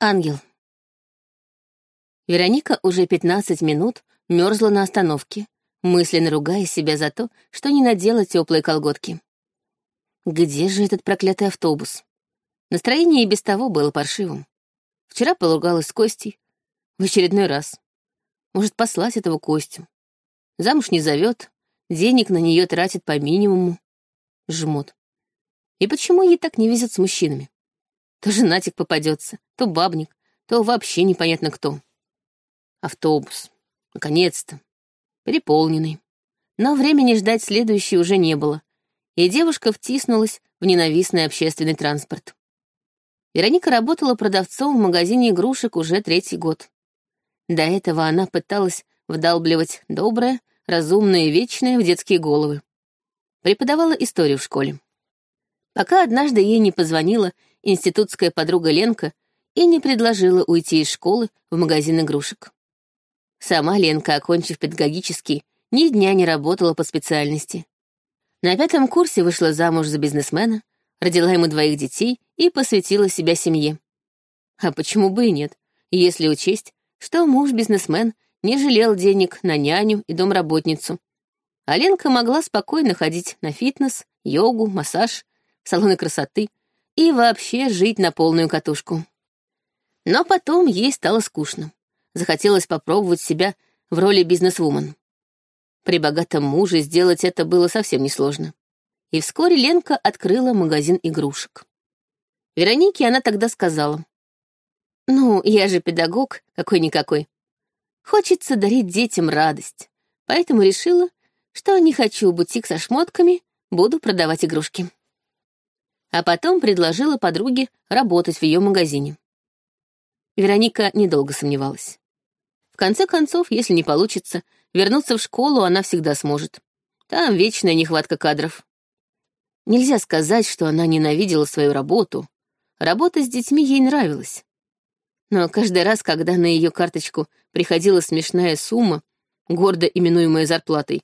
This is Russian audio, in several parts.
Ангел. Вероника уже 15 минут мерзла на остановке, мысленно ругая себя за то, что не надела теплые колготки. Где же этот проклятый автобус? Настроение и без того было паршивым. Вчера поругалась с Костей. В очередной раз. Может, послать этого Костю. Замуж не зовет, денег на нее тратит по минимуму. Жмот. И почему ей так не везет с мужчинами? То женатик попадется, то бабник, то вообще непонятно кто. Автобус. Наконец-то. Переполненный. Но времени ждать следующий уже не было, и девушка втиснулась в ненавистный общественный транспорт. Вероника работала продавцом в магазине игрушек уже третий год. До этого она пыталась вдалбливать доброе, разумное и вечное в детские головы. Преподавала историю в школе. Пока однажды ей не позвонила институтская подруга Ленка и не предложила уйти из школы в магазин игрушек. Сама Ленка, окончив педагогический, ни дня не работала по специальности. На пятом курсе вышла замуж за бизнесмена, родила ему двоих детей и посвятила себя семье. А почему бы и нет, если учесть, что муж-бизнесмен не жалел денег на няню и домработницу. А Ленка могла спокойно ходить на фитнес, йогу, массаж, салоны красоты и вообще жить на полную катушку. Но потом ей стало скучно. Захотелось попробовать себя в роли бизнесвумен. При богатом муже сделать это было совсем несложно. И вскоре Ленка открыла магазин игрушек. Веронике она тогда сказала. «Ну, я же педагог, какой-никакой. Хочется дарить детям радость, поэтому решила, что не хочу бутик со шмотками, буду продавать игрушки» а потом предложила подруге работать в ее магазине. Вероника недолго сомневалась. В конце концов, если не получится, вернуться в школу она всегда сможет. Там вечная нехватка кадров. Нельзя сказать, что она ненавидела свою работу. Работа с детьми ей нравилась. Но каждый раз, когда на ее карточку приходила смешная сумма, гордо именуемая зарплатой,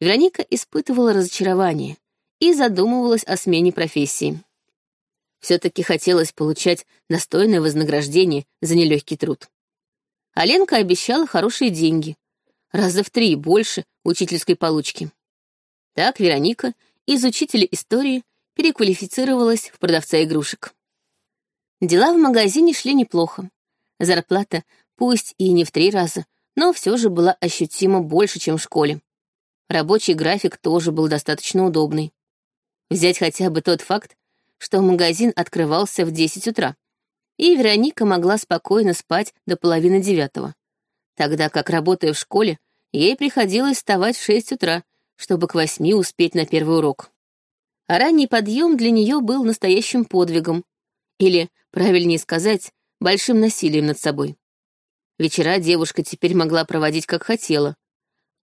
Вероника испытывала разочарование и задумывалась о смене профессии. Все-таки хотелось получать достойное вознаграждение за нелегкий труд. А обещала хорошие деньги, раза в три больше учительской получки. Так Вероника из учителя истории переквалифицировалась в продавца игрушек. Дела в магазине шли неплохо. Зарплата, пусть и не в три раза, но все же была ощутимо больше, чем в школе. Рабочий график тоже был достаточно удобный. Взять хотя бы тот факт, что магазин открывался в 10 утра, и Вероника могла спокойно спать до половины девятого, тогда как, работая в школе, ей приходилось вставать в 6 утра, чтобы к восьми успеть на первый урок. А ранний подъем для нее был настоящим подвигом, или, правильнее сказать, большим насилием над собой. Вечера девушка теперь могла проводить как хотела,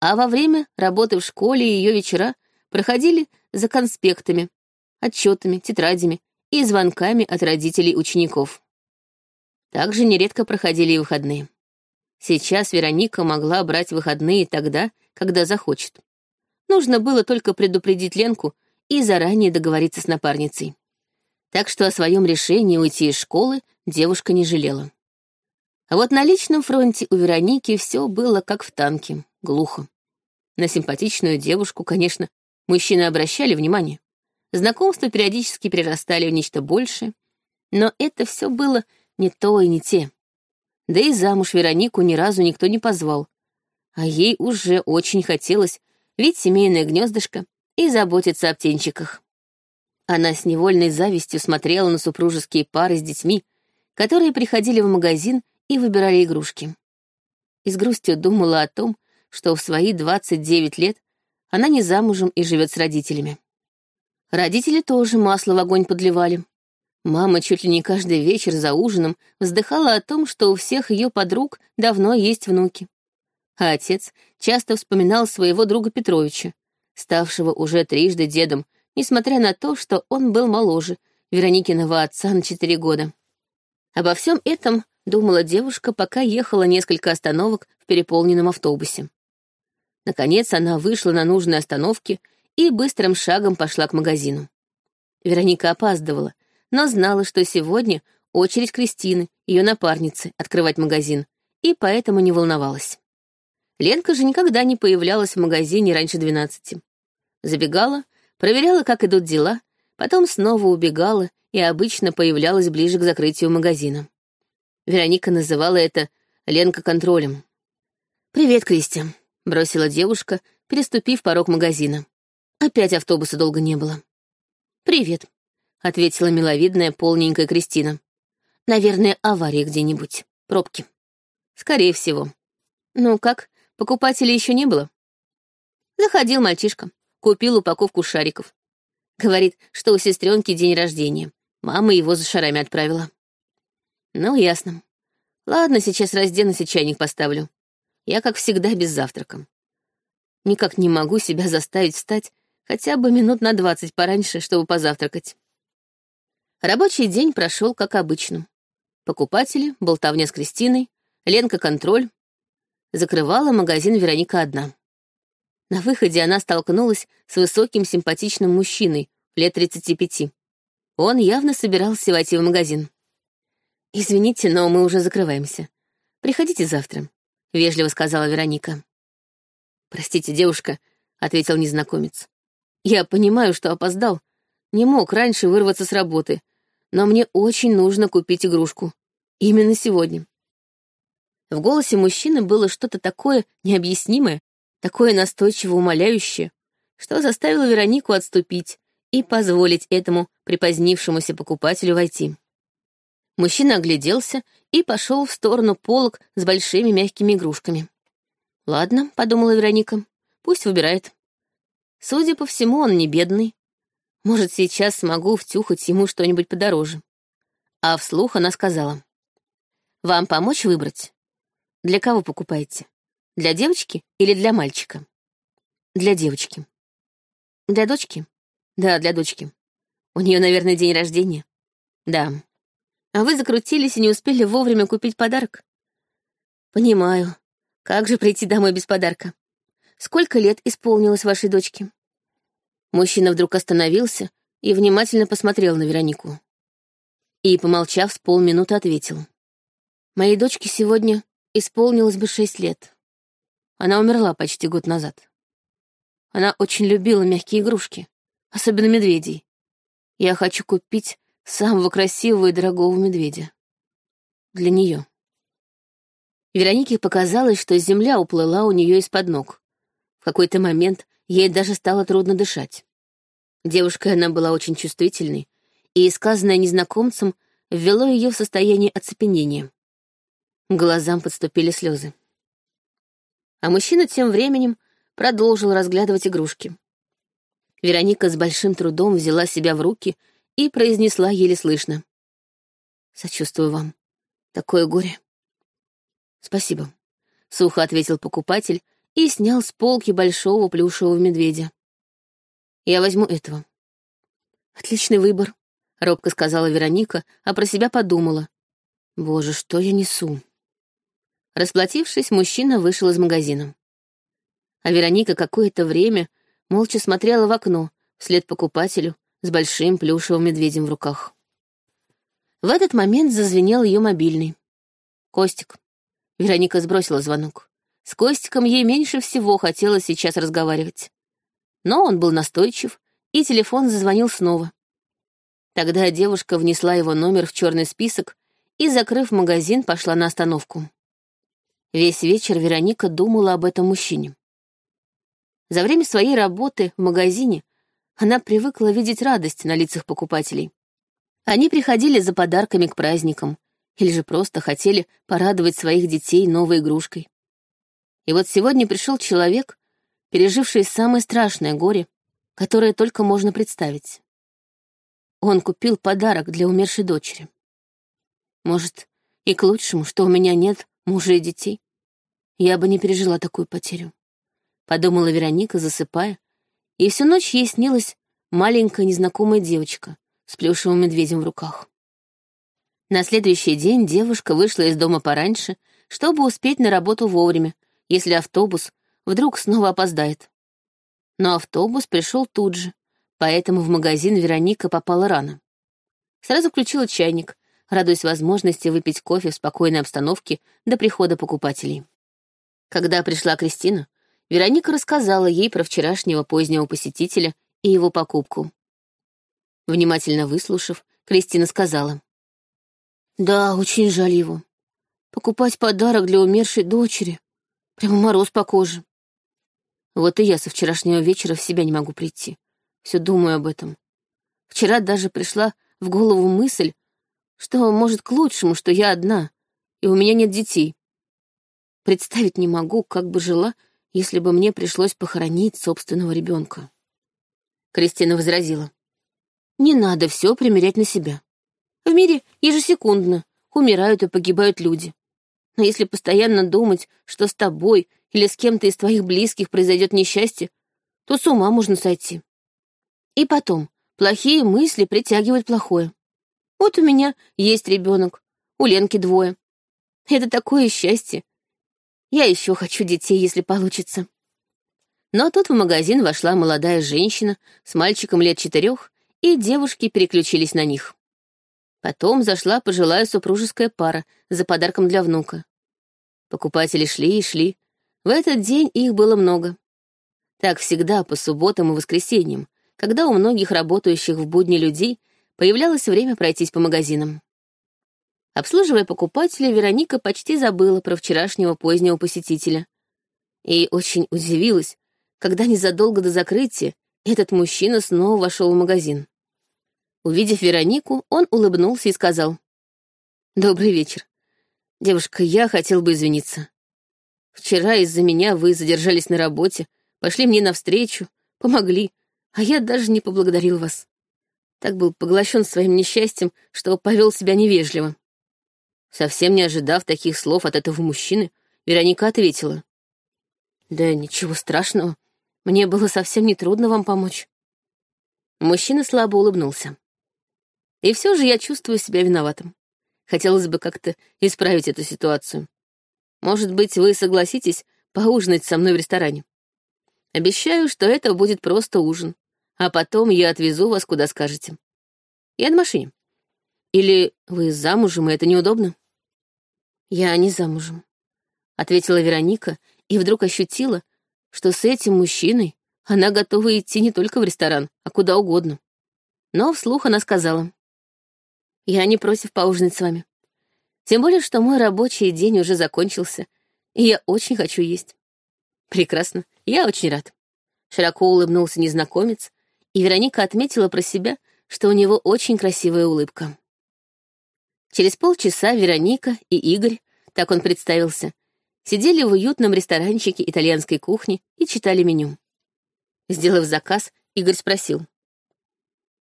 а во время работы в школе ее вечера проходили за конспектами, отчетами, тетрадями и звонками от родителей учеников. Также нередко проходили и выходные. Сейчас Вероника могла брать выходные тогда, когда захочет. Нужно было только предупредить Ленку и заранее договориться с напарницей. Так что о своем решении уйти из школы девушка не жалела. А вот на личном фронте у Вероники все было как в танке, глухо. На симпатичную девушку, конечно, мужчины обращали внимание. Знакомства периодически перерастали в нечто большее, но это все было не то и не те. Да и замуж Веронику ни разу никто не позвал, а ей уже очень хотелось видеть семейное гнездышко и заботиться о птенчиках. Она с невольной завистью смотрела на супружеские пары с детьми, которые приходили в магазин и выбирали игрушки. И с грустью думала о том, что в свои 29 лет она не замужем и живет с родителями. Родители тоже масло в огонь подливали. Мама чуть ли не каждый вечер за ужином вздыхала о том, что у всех ее подруг давно есть внуки. А отец часто вспоминал своего друга Петровича, ставшего уже трижды дедом, несмотря на то, что он был моложе Вероникиного отца на четыре года. Обо всем этом думала девушка, пока ехала несколько остановок в переполненном автобусе. Наконец она вышла на нужной остановке и быстрым шагом пошла к магазину. Вероника опаздывала, но знала, что сегодня очередь Кристины, ее напарницы, открывать магазин, и поэтому не волновалась. Ленка же никогда не появлялась в магазине раньше двенадцати. Забегала, проверяла, как идут дела, потом снова убегала и обычно появлялась ближе к закрытию магазина. Вероника называла это Ленка контролем. «Привет, Кристи», — бросила девушка, переступив порог магазина. Опять автобуса долго не было. «Привет», — ответила миловидная полненькая Кристина. «Наверное, авария где-нибудь. Пробки». «Скорее всего». «Ну как, покупателей еще не было?» Заходил мальчишка, купил упаковку шариков. Говорит, что у сестренки день рождения. Мама его за шарами отправила. Ну, ясно. Ладно, сейчас разденусь и чайник поставлю. Я, как всегда, без завтрака. Никак не могу себя заставить встать хотя бы минут на двадцать пораньше, чтобы позавтракать. Рабочий день прошел как обычно. Покупатели, болтовня с Кристиной, Ленка контроль. Закрывала магазин Вероника одна. На выходе она столкнулась с высоким симпатичным мужчиной, лет 35. Он явно собирался войти в магазин. «Извините, но мы уже закрываемся. Приходите завтра», — вежливо сказала Вероника. «Простите, девушка», — ответил незнакомец. «Я понимаю, что опоздал. Не мог раньше вырваться с работы, но мне очень нужно купить игрушку. Именно сегодня». В голосе мужчины было что-то такое необъяснимое, такое настойчиво умоляющее, что заставило Веронику отступить и позволить этому припозднившемуся покупателю войти. Мужчина огляделся и пошел в сторону полок с большими мягкими игрушками. «Ладно», — подумала Вероника, — «пусть выбирает. Судя по всему, он не бедный. Может, сейчас смогу втюхать ему что-нибудь подороже». А вслух она сказала. «Вам помочь выбрать? Для кого покупаете? Для девочки или для мальчика? Для девочки. Для дочки? Да, для дочки. У нее, наверное, день рождения. Да. А вы закрутились и не успели вовремя купить подарок? Понимаю. Как же прийти домой без подарка? Сколько лет исполнилось вашей дочке? Мужчина вдруг остановился и внимательно посмотрел на Веронику. И, помолчав, с полминуты ответил. Моей дочке сегодня исполнилось бы шесть лет. Она умерла почти год назад. Она очень любила мягкие игрушки, особенно медведей. Я хочу купить самого красивого и дорогого медведя. Для нее. Веронике показалось, что земля уплыла у нее из-под ног. Какой-то момент ей даже стало трудно дышать. Девушка она была очень чувствительной, и сказанное незнакомцем ввело ее в состояние оцепенения. глазам подступили слезы. А мужчина тем временем продолжил разглядывать игрушки. Вероника с большим трудом взяла себя в руки и произнесла еле слышно. «Сочувствую вам. Такое горе». «Спасибо», — сухо ответил покупатель и снял с полки большого плюшевого медведя. «Я возьму этого». «Отличный выбор», — робко сказала Вероника, а про себя подумала. «Боже, что я несу?» Расплатившись, мужчина вышел из магазина. А Вероника какое-то время молча смотрела в окно вслед покупателю с большим плюшевым медведем в руках. В этот момент зазвенел ее мобильный. Костик. Вероника сбросила звонок. С Костиком ей меньше всего хотелось сейчас разговаривать. Но он был настойчив, и телефон зазвонил снова. Тогда девушка внесла его номер в черный список и, закрыв магазин, пошла на остановку. Весь вечер Вероника думала об этом мужчине. За время своей работы в магазине она привыкла видеть радость на лицах покупателей. Они приходили за подарками к праздникам или же просто хотели порадовать своих детей новой игрушкой. И вот сегодня пришел человек, переживший самое страшное горе, которое только можно представить. Он купил подарок для умершей дочери. Может, и к лучшему, что у меня нет мужа и детей. Я бы не пережила такую потерю. Подумала Вероника, засыпая, и всю ночь ей снилась маленькая незнакомая девочка с плюшевым медведем в руках. На следующий день девушка вышла из дома пораньше, чтобы успеть на работу вовремя, если автобус вдруг снова опоздает. Но автобус пришел тут же, поэтому в магазин Вероника попала рано. Сразу включила чайник, радуясь возможности выпить кофе в спокойной обстановке до прихода покупателей. Когда пришла Кристина, Вероника рассказала ей про вчерашнего позднего посетителя и его покупку. Внимательно выслушав, Кристина сказала. «Да, очень жаль его. Покупать подарок для умершей дочери. Прямо мороз по коже. Вот и я со вчерашнего вечера в себя не могу прийти. Все думаю об этом. Вчера даже пришла в голову мысль, что, может, к лучшему, что я одна, и у меня нет детей. Представить не могу, как бы жила, если бы мне пришлось похоронить собственного ребенка. Кристина возразила. Не надо все примерять на себя. В мире ежесекундно умирают и погибают люди. Но если постоянно думать, что с тобой или с кем-то из твоих близких произойдет несчастье, то с ума можно сойти. И потом, плохие мысли притягивают плохое. Вот у меня есть ребенок, у Ленки двое. Это такое счастье. Я еще хочу детей, если получится. Но тут в магазин вошла молодая женщина с мальчиком лет четырех, и девушки переключились на них. Потом зашла пожилая супружеская пара за подарком для внука. Покупатели шли и шли. В этот день их было много. Так всегда по субботам и воскресеньям, когда у многих работающих в будни людей появлялось время пройтись по магазинам. Обслуживая покупателя, Вероника почти забыла про вчерашнего позднего посетителя. И очень удивилась, когда незадолго до закрытия этот мужчина снова вошел в магазин. Увидев Веронику, он улыбнулся и сказал. «Добрый вечер. Девушка, я хотел бы извиниться. Вчера из-за меня вы задержались на работе, пошли мне навстречу, помогли, а я даже не поблагодарил вас. Так был поглощен своим несчастьем, что повел себя невежливо. Совсем не ожидав таких слов от этого мужчины, Вероника ответила. «Да ничего страшного. Мне было совсем не трудно вам помочь». Мужчина слабо улыбнулся. И все же я чувствую себя виноватым. Хотелось бы как-то исправить эту ситуацию. Может быть, вы согласитесь поужинать со мной в ресторане? Обещаю, что это будет просто ужин, а потом я отвезу вас, куда скажете. Я на машине. Или вы замужем, и это неудобно? Я не замужем, — ответила Вероника и вдруг ощутила, что с этим мужчиной она готова идти не только в ресторан, а куда угодно. Но вслух она сказала. Я не против поужинать с вами. Тем более, что мой рабочий день уже закончился, и я очень хочу есть. Прекрасно, я очень рад. Широко улыбнулся незнакомец, и Вероника отметила про себя, что у него очень красивая улыбка. Через полчаса Вероника и Игорь, так он представился, сидели в уютном ресторанчике итальянской кухни и читали меню. Сделав заказ, Игорь спросил.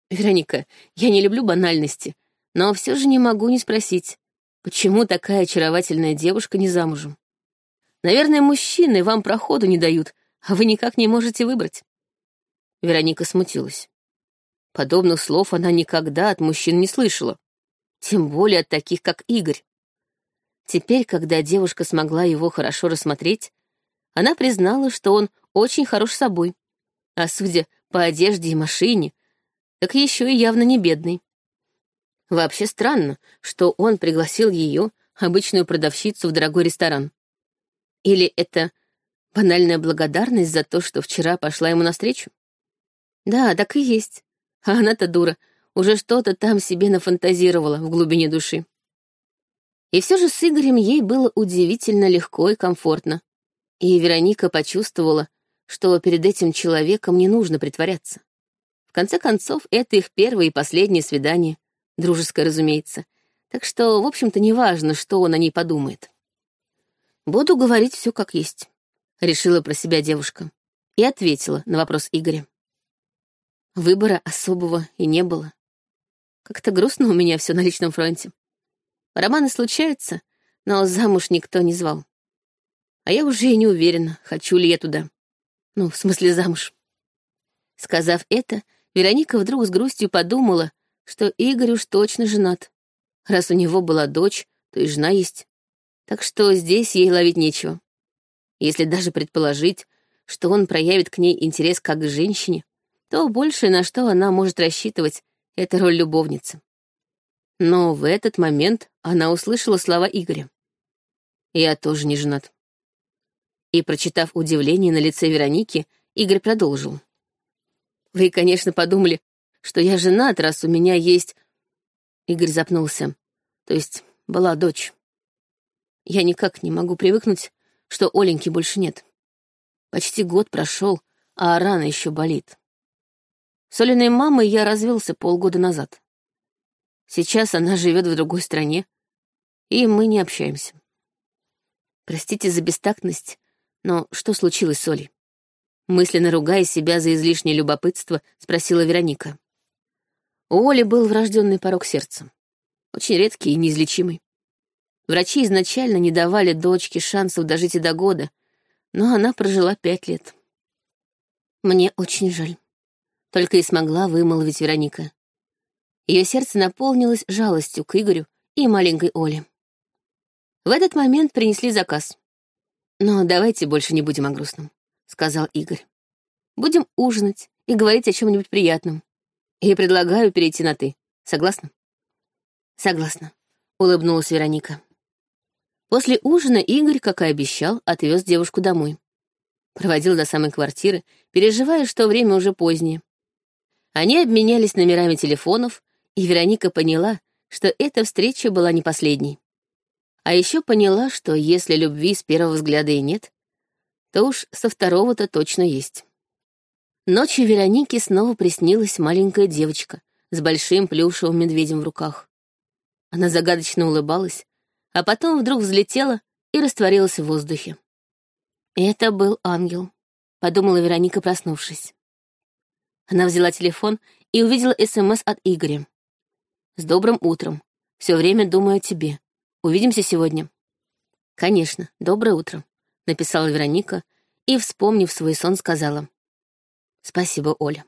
«Вероника, я не люблю банальности, но все же не могу не спросить, почему такая очаровательная девушка не замужем? Наверное, мужчины вам проходу не дают, а вы никак не можете выбрать. Вероника смутилась. Подобных слов она никогда от мужчин не слышала, тем более от таких, как Игорь. Теперь, когда девушка смогла его хорошо рассмотреть, она признала, что он очень хорош собой, а судя по одежде и машине, так еще и явно не бедный. Вообще странно, что он пригласил ее, обычную продавщицу, в дорогой ресторан. Или это банальная благодарность за то, что вчера пошла ему навстречу? Да, так и есть. А она-то дура, уже что-то там себе нафантазировала в глубине души. И все же с Игорем ей было удивительно легко и комфортно. И Вероника почувствовала, что перед этим человеком не нужно притворяться. В конце концов, это их первое и последнее свидание, дружеская, разумеется. Так что, в общем-то, неважно, что он о ней подумает. «Буду говорить все как есть», — решила про себя девушка и ответила на вопрос Игоря. Выбора особого и не было. Как-то грустно у меня все на личном фронте. Романы случаются, но замуж никто не звал. А я уже и не уверена, хочу ли я туда. Ну, в смысле замуж. Сказав это, Вероника вдруг с грустью подумала, что Игорь уж точно женат. Раз у него была дочь, то и жена есть. Так что здесь ей ловить нечего. Если даже предположить, что он проявит к ней интерес как к женщине, то больше на что она может рассчитывать — это роль любовницы. Но в этот момент она услышала слова Игоря. «Я тоже не женат». И, прочитав удивление на лице Вероники, Игорь продолжил. «Вы, конечно, подумали, что я женат, раз у меня есть...» Игорь запнулся. То есть была дочь. Я никак не могу привыкнуть, что Оленьки больше нет. Почти год прошел, а рана еще болит. С Олиной мамой я развелся полгода назад. Сейчас она живет в другой стране, и мы не общаемся. Простите за бестактность, но что случилось с Олей? Мысленно ругая себя за излишнее любопытство, спросила Вероника. У Оли был врожденный порог сердца. Очень редкий и неизлечимый. Врачи изначально не давали дочке шансов дожить и до года, но она прожила пять лет. Мне очень жаль. Только и смогла вымолвить Вероника. Ее сердце наполнилось жалостью к Игорю и маленькой Оле. В этот момент принесли заказ. «Но давайте больше не будем о грустном», — сказал Игорь. «Будем ужинать и говорить о чем-нибудь приятном. И предлагаю перейти на «ты». Согласна?» «Согласна», — улыбнулась Вероника. После ужина Игорь, как и обещал, отвез девушку домой. Проводил до самой квартиры, переживая, что время уже позднее. Они обменялись номерами телефонов, и Вероника поняла, что эта встреча была не последней. А еще поняла, что если любви с первого взгляда и нет, то уж со второго-то точно есть. Ночью Веронике снова приснилась маленькая девочка с большим плюшевым медведем в руках. Она загадочно улыбалась, а потом вдруг взлетела и растворилась в воздухе. «Это был ангел», — подумала Вероника, проснувшись. Она взяла телефон и увидела СМС от Игоря. «С добрым утром. Все время думаю о тебе. Увидимся сегодня». «Конечно, доброе утро», — написала Вероника и, вспомнив свой сон, сказала. «Спасибо, Оля».